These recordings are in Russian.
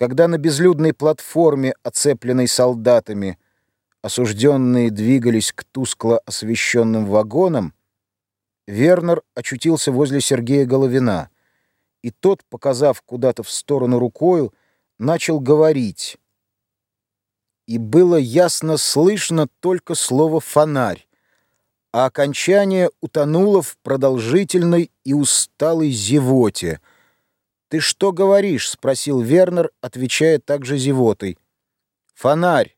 Когда на безлюдной платформе, оцепленной солдатами, осужденные двигались к тускло освещенным вагонам, Вернер очутился возле Сергея Головина, и тот, показав куда-то в сторону рукою, начал говорить. И было ясно слышно только слово «фонарь», а окончание утонуло в продолжительной и усталой зевоте. «Ты что говоришь?» — спросил Вернер, отвечая также зевотой. «Фонарь!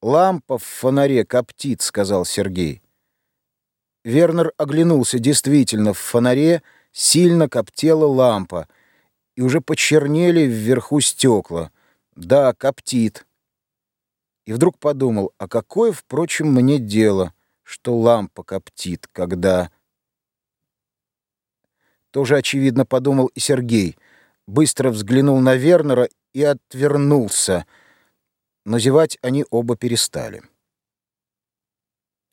Лампа в фонаре коптит», — сказал Сергей. Вернер оглянулся. Действительно, в фонаре сильно коптела лампа, и уже почернели вверху стекла. Да, коптит. И вдруг подумал, а какое, впрочем, мне дело, что лампа коптит, когда... Тоже, очевидно, подумал и Сергей. Быстро взглянул на Вернера и отвернулся. Но зевать они оба перестали.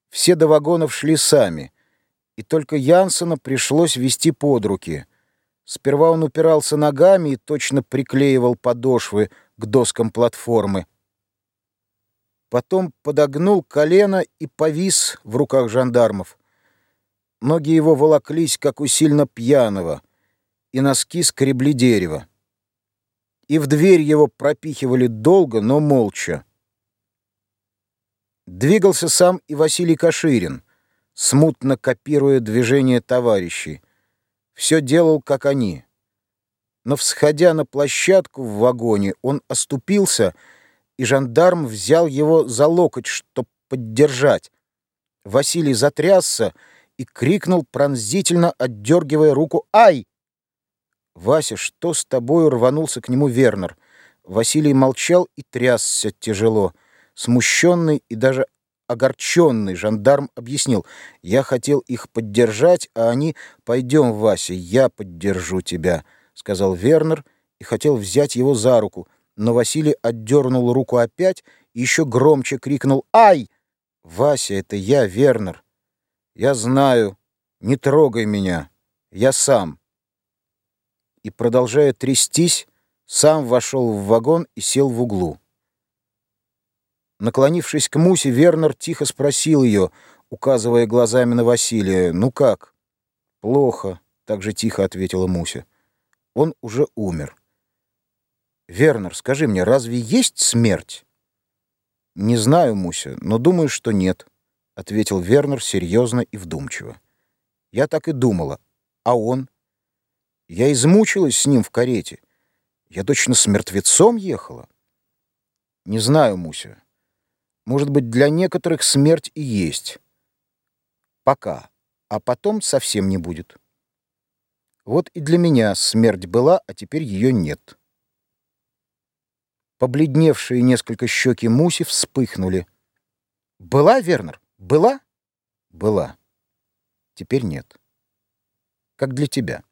Все до вагонов шли сами, и только Янсена пришлось вести под руки. Сперва он упирался ногами и точно приклеивал подошвы к доскам платформы. Потом подогнул колено и повис в руках жандармов. Ноги его волоклись, как у сильно пьяного, и носки скребли дерево. И в дверь его пропихивали долго, но молча. Двигался сам и Василий Каширин, смутно копируя движения товарищей. Все делал, как они. Но, всходя на площадку в вагоне, он оступился, и жандарм взял его за локоть, чтоб поддержать. Василий затрясся и крикнул пронзительно, отдергивая руку «Ай!». «Вася, что с тобою?» — рванулся к нему Вернер. Василий молчал и трясся тяжело. Смущенный и даже огорченный жандарм объяснил. «Я хотел их поддержать, а они... Пойдем, Вася, я поддержу тебя», — сказал Вернер и хотел взять его за руку. Но Василий отдернул руку опять и еще громче крикнул «Ай!» «Вася, это я, Вернер. Я знаю. Не трогай меня. Я сам». И, продолжая трястись, сам вошел в вагон и сел в углу. Наклонившись к Мусе, Вернер тихо спросил ее, указывая глазами на Василия, «Ну как?» «Плохо», — так же тихо ответила Муся. «Он уже умер». «Вернер, скажи мне, разве есть смерть?» «Не знаю, Муся, но думаю, что нет», — ответил Вернер серьезно и вдумчиво. «Я так и думала. А он?» «Я измучилась с ним в карете. Я точно с мертвецом ехала». «Не знаю, Муся». Может быть, для некоторых смерть и есть. Пока. А потом совсем не будет. Вот и для меня смерть была, а теперь ее нет. Побледневшие несколько щеки Муси вспыхнули. «Была, Вернер? Была?» «Была. Теперь нет. Как для тебя».